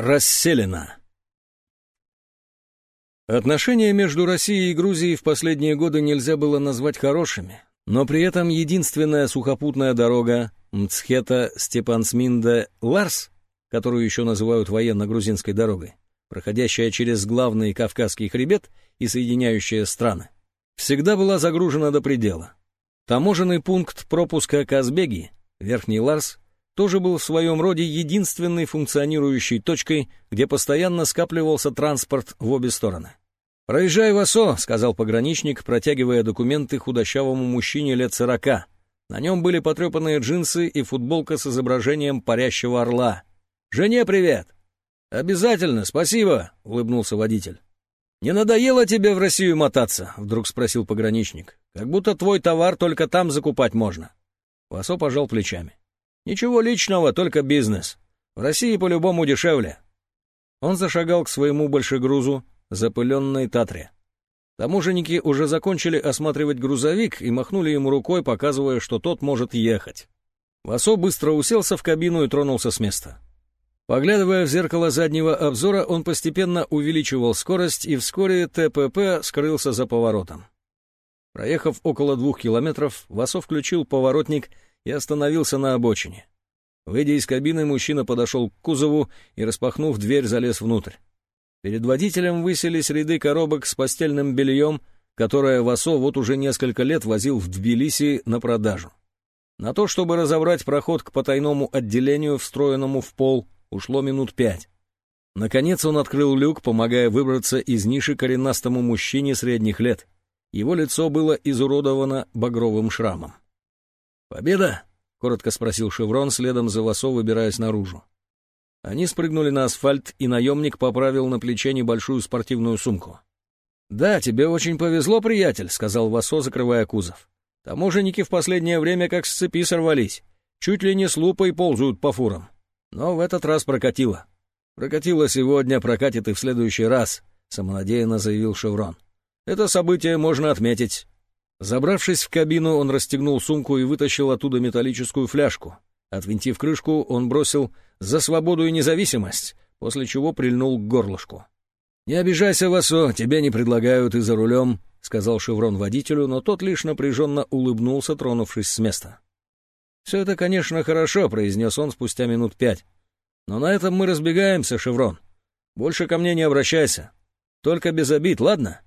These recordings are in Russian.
расселена. Отношения между Россией и Грузией в последние годы нельзя было назвать хорошими, но при этом единственная сухопутная дорога Мцхета-Степансминда-Ларс, которую еще называют военно-грузинской дорогой, проходящая через главный Кавказский хребет и соединяющая страны, всегда была загружена до предела. Таможенный пункт пропуска Казбеги, Верхний Ларс, тоже был в своем роде единственной функционирующей точкой, где постоянно скапливался транспорт в обе стороны. «Проезжай в ОСО», — сказал пограничник, протягивая документы худощавому мужчине лет сорока. На нем были потрепанные джинсы и футболка с изображением парящего орла. «Жене привет!» «Обязательно, спасибо», — улыбнулся водитель. «Не надоело тебе в Россию мотаться?» — вдруг спросил пограничник. «Как будто твой товар только там закупать можно». Васо пожал плечами. «Ничего личного, только бизнес. В России по-любому дешевле». Он зашагал к своему большегрузу, запыленной Татре. Таможенники уже закончили осматривать грузовик и махнули ему рукой, показывая, что тот может ехать. Васо быстро уселся в кабину и тронулся с места. Поглядывая в зеркало заднего обзора, он постепенно увеличивал скорость, и вскоре ТПП скрылся за поворотом. Проехав около двух километров, Васо включил поворотник и остановился на обочине. Выйдя из кабины, мужчина подошел к кузову и, распахнув дверь, залез внутрь. Перед водителем высились ряды коробок с постельным бельем, которое Васо вот уже несколько лет возил в Тбилиси на продажу. На то, чтобы разобрать проход к потайному отделению, встроенному в пол, ушло минут пять. Наконец он открыл люк, помогая выбраться из ниши коренастому мужчине средних лет. Его лицо было изуродовано багровым шрамом. «Победа?» — коротко спросил Шеврон, следом за Васо, выбираясь наружу. Они спрыгнули на асфальт, и наемник поправил на плече небольшую спортивную сумку. «Да, тебе очень повезло, приятель», — сказал Васо, закрывая кузов. «Таможенники в последнее время как с цепи сорвались. Чуть ли не с лупой ползают по фурам. Но в этот раз прокатило». «Прокатило сегодня, прокатит и в следующий раз», — самонадеянно заявил Шеврон. «Это событие можно отметить». Забравшись в кабину, он расстегнул сумку и вытащил оттуда металлическую фляжку. Отвинтив крышку, он бросил «За свободу и независимость», после чего прильнул к горлышку. «Не обижайся, Васо, тебе не предлагают и за рулем», — сказал Шеврон водителю, но тот лишь напряженно улыбнулся, тронувшись с места. «Все это, конечно, хорошо», — произнес он спустя минут пять. «Но на этом мы разбегаемся, Шеврон. Больше ко мне не обращайся. Только без обид, ладно?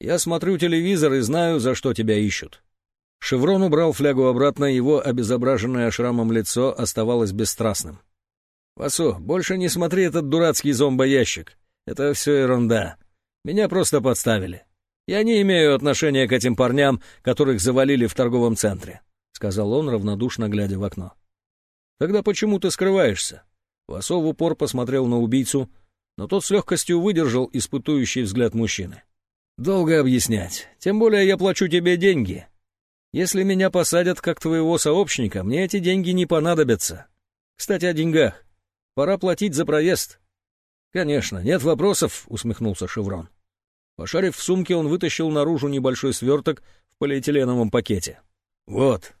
Я смотрю телевизор и знаю, за что тебя ищут». Шеврон убрал флягу обратно, его обезображенное шрамом лицо оставалось бесстрастным. «Васу, больше не смотри этот дурацкий зомбоящик. Это все ерунда. Меня просто подставили. Я не имею отношения к этим парням, которых завалили в торговом центре», — сказал он, равнодушно глядя в окно. «Тогда почему ты скрываешься?» Васо в упор посмотрел на убийцу, но тот с легкостью выдержал испытующий взгляд мужчины. «Долго объяснять. Тем более я плачу тебе деньги. Если меня посадят как твоего сообщника, мне эти деньги не понадобятся. Кстати, о деньгах. Пора платить за проезд. Конечно, нет вопросов, усмехнулся Шеврон. Пошарив в сумке, он вытащил наружу небольшой сверток в полиэтиленовом пакете. Вот.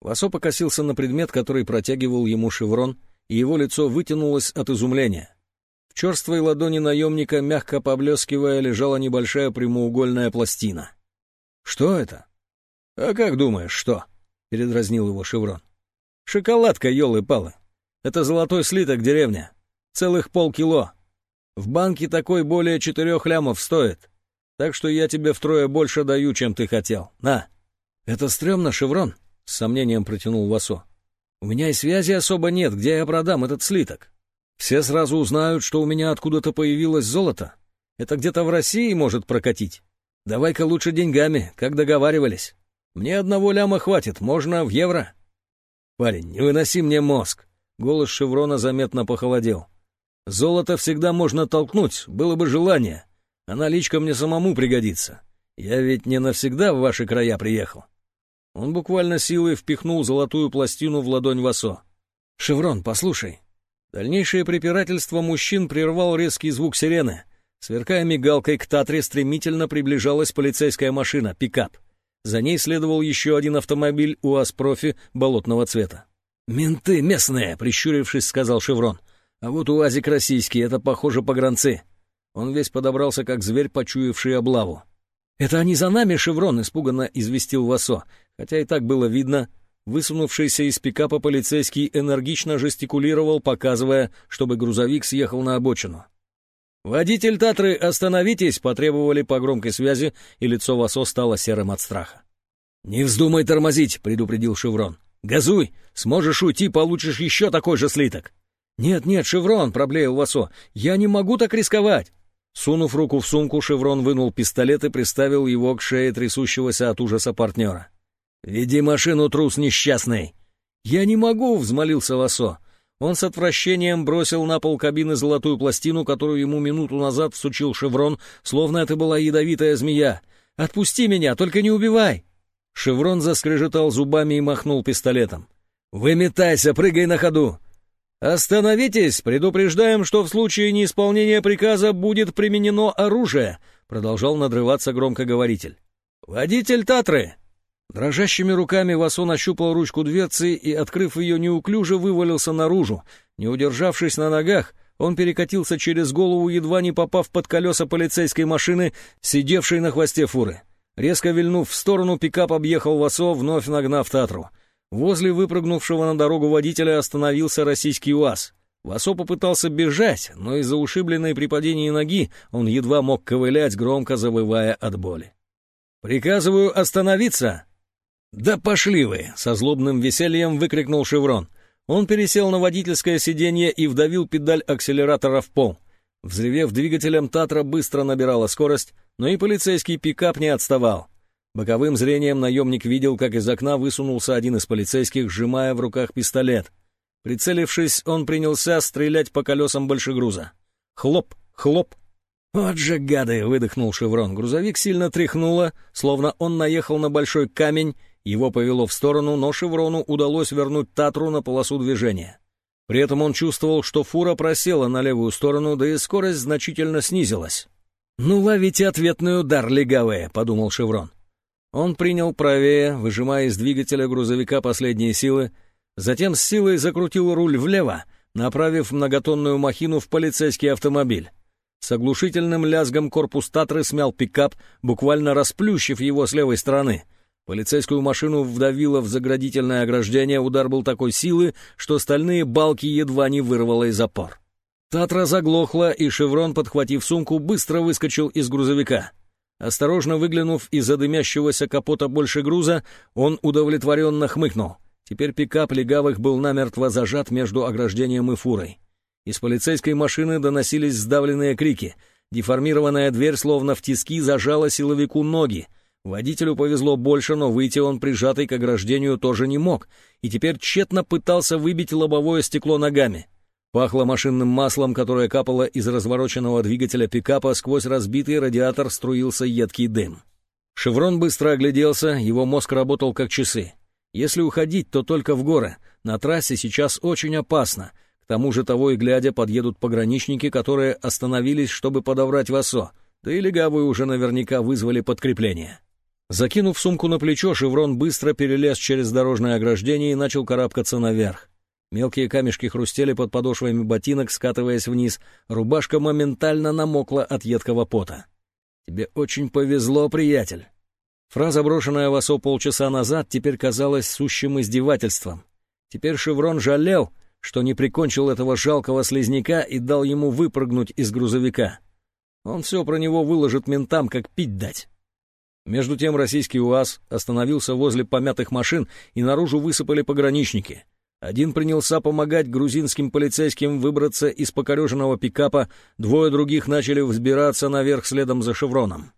Васо покосился на предмет, который протягивал ему Шеврон, и его лицо вытянулось от изумления. В черствой ладони наемника, мягко поблескивая, лежала небольшая прямоугольная пластина. Что это? «А как думаешь, что?» — передразнил его Шеврон. «Шоколадка, елы-палы. Это золотой слиток деревня. Целых полкило. В банке такой более четырех лямов стоит. Так что я тебе втрое больше даю, чем ты хотел. На!» «Это стрёмно, Шеврон», — с сомнением протянул Васо. «У меня и связи особо нет, где я продам этот слиток. Все сразу узнают, что у меня откуда-то появилось золото. Это где-то в России может прокатить. Давай-ка лучше деньгами, как договаривались». Мне одного ляма хватит, можно в евро. Парень, не выноси мне мозг. Голос Шеврона заметно похолодел. Золото всегда можно толкнуть, было бы желание. А наличка мне самому пригодится. Я ведь не навсегда в ваши края приехал. Он буквально силой впихнул золотую пластину в ладонь Васо. «Шеврон, послушай». Дальнейшее препирательство мужчин прервал резкий звук сирены. Сверкая мигалкой, к Татре стремительно приближалась полицейская машина, пикап. За ней следовал еще один автомобиль УАЗ-профи болотного цвета. «Менты местные!» — прищурившись, сказал Шеврон. А вот УАЗик российский, это, похоже, погранцы. Он весь подобрался, как зверь, почуявший облаву. «Это они за нами, Шеврон!» — испуганно известил Васо, хотя и так было видно. Высунувшийся из пикапа полицейский энергично жестикулировал, показывая, чтобы грузовик съехал на обочину. «Водитель Татры, остановитесь!» — потребовали по громкой связи, и лицо Васо стало серым от страха. «Не вздумай тормозить!» — предупредил Шеврон. «Газуй! Сможешь уйти, получишь еще такой же слиток!» «Нет-нет, Шеврон!» — проблеял Васо. «Я не могу так рисковать!» Сунув руку в сумку, Шеврон вынул пистолет и приставил его к шее трясущегося от ужаса партнера. «Веди машину, трус несчастный!» «Я не могу!» — взмолился Васо. Он с отвращением бросил на пол кабины золотую пластину, которую ему минуту назад всучил Шеврон, словно это была ядовитая змея. «Отпусти меня, только не убивай!» Шеврон заскрежетал зубами и махнул пистолетом. «Выметайся, прыгай на ходу! «Остановитесь! Предупреждаем, что в случае неисполнения приказа будет применено оружие!» Продолжал надрываться громкоговоритель. «Водитель Татры!» Дрожащими руками Васо нащупал ручку дверцы и, открыв ее неуклюже, вывалился наружу. Не удержавшись на ногах, он перекатился через голову, едва не попав под колеса полицейской машины, сидевшей на хвосте фуры. Резко вильнув в сторону, пикап объехал Васо, вновь нагнав Татру. Возле выпрыгнувшего на дорогу водителя остановился российский УАЗ. Васо попытался бежать, но из-за ушибленной при падении ноги он едва мог ковылять, громко завывая от боли. «Приказываю остановиться!» «Да пошли вы!» — со злобным весельем выкрикнул Шеврон. Он пересел на водительское сиденье и вдавил педаль акселератора в пол. Взревев двигателем, Татра быстро набирала скорость, но и полицейский пикап не отставал. Боковым зрением наемник видел, как из окна высунулся один из полицейских, сжимая в руках пистолет. Прицелившись, он принялся стрелять по колесам большегруза. Хлоп, хлоп. «Вот же гады!» — выдохнул Шеврон. Грузовик сильно тряхнуло, словно он наехал на большой камень, его повело в сторону, но Шеврону удалось вернуть Татру на полосу движения. При этом он чувствовал, что фура просела на левую сторону, да и скорость значительно снизилась. «Ну, ловите ответный удар, легавые!» — подумал Шеврон. Он принял правее, выжимая из двигателя грузовика последние силы, затем с силой закрутил руль влево, направив многотонную махину в полицейский автомобиль. С оглушительным лязгом корпус Татры смял пикап, буквально расплющив его с левой стороны. Полицейскую машину вдавило в заградительное ограждение, удар был такой силы, что стальные балки едва не вырвало из опор. Татра заглохла, и Шеврон, подхватив сумку, быстро выскочил из грузовика. Осторожно выглянув из-за дымящегося капота больше груза, он удовлетворенно хмыкнул. Теперь пикап легавых был намертво зажат между ограждением и фурой. Из полицейской машины доносились сдавленные крики. Деформированная дверь словно в тиски зажала силовику ноги. Водителю повезло больше, но выйти он прижатый к ограждению тоже не мог, и теперь тщетно пытался выбить лобовое стекло ногами. Пахло машинным маслом, которое капало из развороченного двигателя пикапа, сквозь разбитый радиатор струился едкий дым. Шеврон быстро огляделся, его мозг работал как часы. Если уходить, то только в горы. На трассе сейчас очень опасно. К тому же того и глядя подъедут пограничники, которые остановились, чтобы подобрать Васо. Да и легавые уже наверняка вызвали подкрепление. Закинув сумку на плечо, Шеврон быстро перелез через дорожное ограждение и начал карабкаться наверх. Мелкие камешки хрустели под подошвами ботинок, скатываясь вниз. Рубашка моментально намокла от едкого пота. «Тебе очень повезло, приятель». Фраза, брошенная в осо полчаса назад, теперь казалась сущим издевательством. Теперь Шеврон жалел, что не прикончил этого жалкого слизняка и дал ему выпрыгнуть из грузовика. Он все про него выложит ментам, как пить дать. Между тем российский УАЗ остановился возле помятых машин, и наружу высыпали пограничники. Один принялся помогать грузинским полицейским выбраться из покореженного пикапа, двое других начали взбираться наверх следом за шевроном.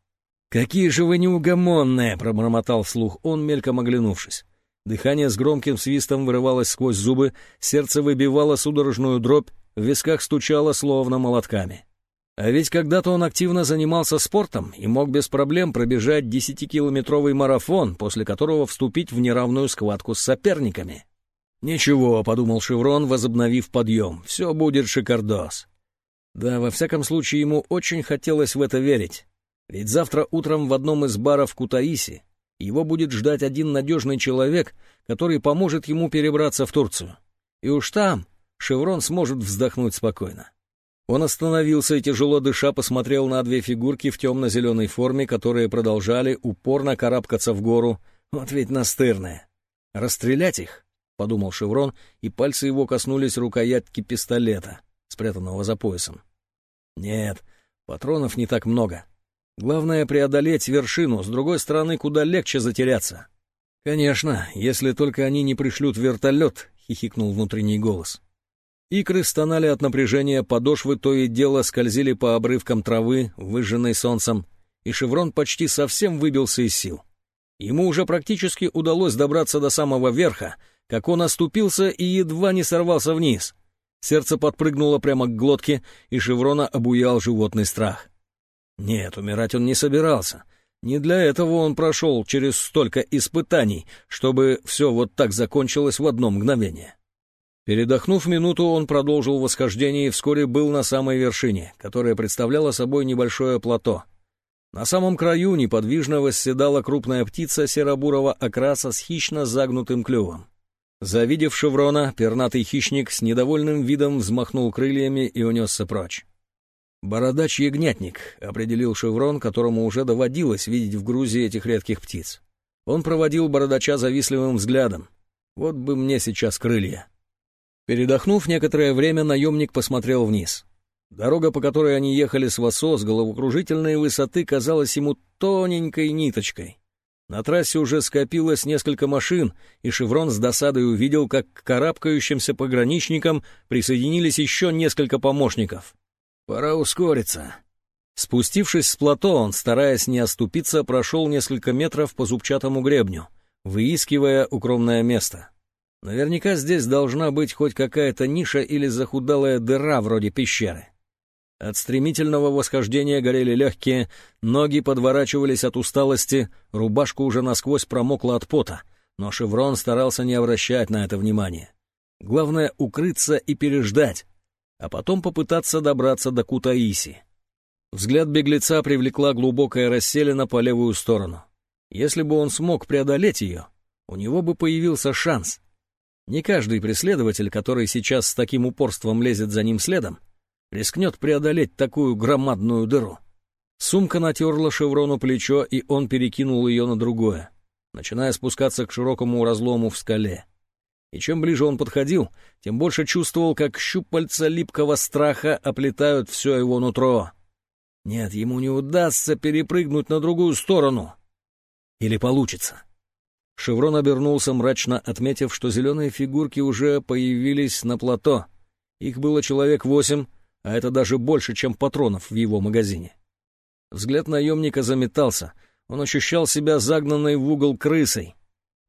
«Какие же вы неугомонные!» — пробормотал вслух он, мельком оглянувшись. Дыхание с громким свистом вырывалось сквозь зубы, сердце выбивало судорожную дробь, в висках стучало словно молотками. А ведь когда-то он активно занимался спортом и мог без проблем пробежать десятикилометровый марафон, после которого вступить в неравную схватку с соперниками. «Ничего», — подумал Шеврон, возобновив подъем, — «все будет шикардос». Да, во всяком случае, ему очень хотелось в это верить. Ведь завтра утром в одном из баров Кутаиси его будет ждать один надежный человек, который поможет ему перебраться в Турцию. И уж там Шеврон сможет вздохнуть спокойно. Он остановился и, тяжело дыша, посмотрел на две фигурки в темно-зеленой форме, которые продолжали упорно карабкаться в гору. Вот ведь настырные. Расстрелять их? — подумал Шеврон, и пальцы его коснулись рукоятки пистолета, спрятанного за поясом. Нет, патронов не так много. Главное — преодолеть вершину, с другой стороны, куда легче затеряться. «Конечно, если только они не пришлют вертолет», — хихикнул внутренний голос. Икры стонали от напряжения, подошвы то и дело скользили по обрывкам травы, выжженной солнцем, и Шеврон почти совсем выбился из сил. Ему уже практически удалось добраться до самого верха, как он оступился и едва не сорвался вниз. Сердце подпрыгнуло прямо к глотке, и Шеврона обуял животный страх. Нет, умирать он не собирался. Не для этого он прошел через столько испытаний, чтобы все вот так закончилось в одно мгновение. Передохнув минуту, он продолжил восхождение и вскоре был на самой вершине, которая представляла собой небольшое плато. На самом краю неподвижно восседала крупная птица серобурого окраса с хищно загнутым клювом. Завидев шеврона, пернатый хищник с недовольным видом взмахнул крыльями и унесся прочь. «Бородач-ягнятник», — определил шеврон, которому уже доводилось видеть в Грузии этих редких птиц. Он проводил бородача завистливым взглядом. «Вот бы мне сейчас крылья». Передохнув некоторое время, наемник посмотрел вниз. Дорога, по которой они ехали с Васо с головокружительной высоты, казалась ему тоненькой ниточкой. На трассе уже скопилось несколько машин, и Шеврон с досадой увидел, как к карабкающимся пограничникам присоединились еще несколько помощников. «Пора ускориться». Спустившись с плато, он, стараясь не оступиться, прошел несколько метров по зубчатому гребню, выискивая укромное место. Наверняка здесь должна быть хоть какая-то ниша или захудалая дыра вроде пещеры. От стремительного восхождения горели легкие, ноги подворачивались от усталости, рубашка уже насквозь промокла от пота, но Шеврон старался не обращать на это внимания. Главное — укрыться и переждать, а потом попытаться добраться до Кутаиси. Взгляд беглеца привлекла глубокая расселена по левую сторону. Если бы он смог преодолеть ее, у него бы появился шанс — не каждый преследователь, который сейчас с таким упорством лезет за ним следом, рискнет преодолеть такую громадную дыру. Сумка натерла шеврону плечо, и он перекинул ее на другое, начиная спускаться к широкому разлому в скале. И чем ближе он подходил, тем больше чувствовал, как щупальца липкого страха оплетают все его нутро. Нет, ему не удастся перепрыгнуть на другую сторону. Или получится. Шеврон обернулся, мрачно отметив, что зеленые фигурки уже появились на плато. Их было человек восемь, а это даже больше, чем патронов в его магазине. Взгляд наемника заметался. Он ощущал себя загнанной в угол крысой.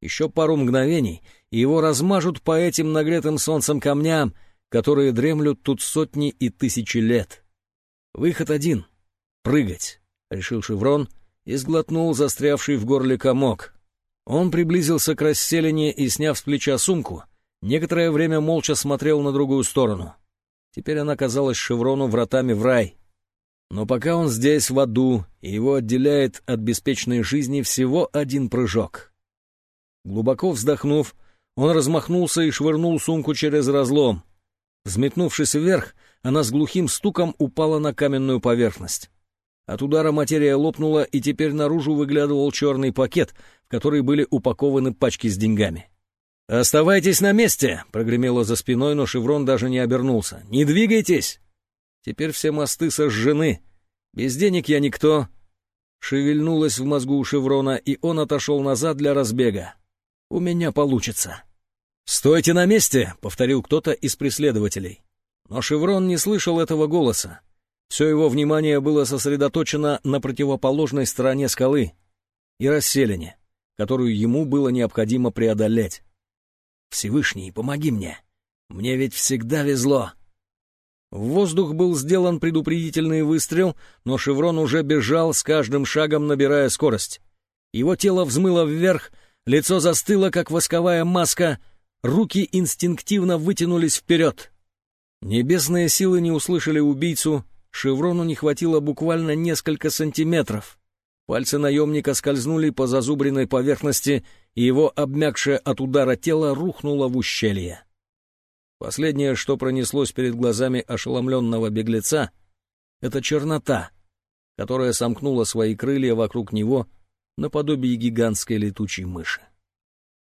Еще пару мгновений, и его размажут по этим нагретым солнцем камням, которые дремлют тут сотни и тысячи лет. Выход один — прыгать, — решил Шеврон и сглотнул застрявший в горле комок. Он приблизился к расселине и, сняв с плеча сумку, некоторое время молча смотрел на другую сторону. Теперь она казалась Шеврону вратами в рай. Но пока он здесь, в аду, и его отделяет от беспечной жизни всего один прыжок. Глубоко вздохнув, он размахнулся и швырнул сумку через разлом. Взметнувшись вверх, она с глухим стуком упала на каменную поверхность. От удара материя лопнула, и теперь наружу выглядывал черный пакет, в который были упакованы пачки с деньгами. «Оставайтесь на месте!» — прогремело за спиной, но Шеврон даже не обернулся. «Не двигайтесь!» «Теперь все мосты сожжены. Без денег я никто». Шевельнулось в мозгу у Шеврона, и он отошел назад для разбега. «У меня получится». «Стойте на месте!» — повторил кто-то из преследователей. Но Шеврон не слышал этого голоса. Все его внимание было сосредоточено на противоположной стороне скалы и расселине, которую ему было необходимо преодолеть. «Всевышний, помоги мне! Мне ведь всегда везло!» В воздух был сделан предупредительный выстрел, но Шеврон уже бежал с каждым шагом, набирая скорость. Его тело взмыло вверх, лицо застыло, как восковая маска, руки инстинктивно вытянулись вперед. Небесные силы не услышали убийцу, Шеврону не хватило буквально несколько сантиметров. Пальцы наемника скользнули по зазубренной поверхности, и его обмякшее от удара тело рухнуло в ущелье. Последнее, что пронеслось перед глазами ошеломленного беглеца, — это чернота, которая сомкнула свои крылья вокруг него наподобие гигантской летучей мыши.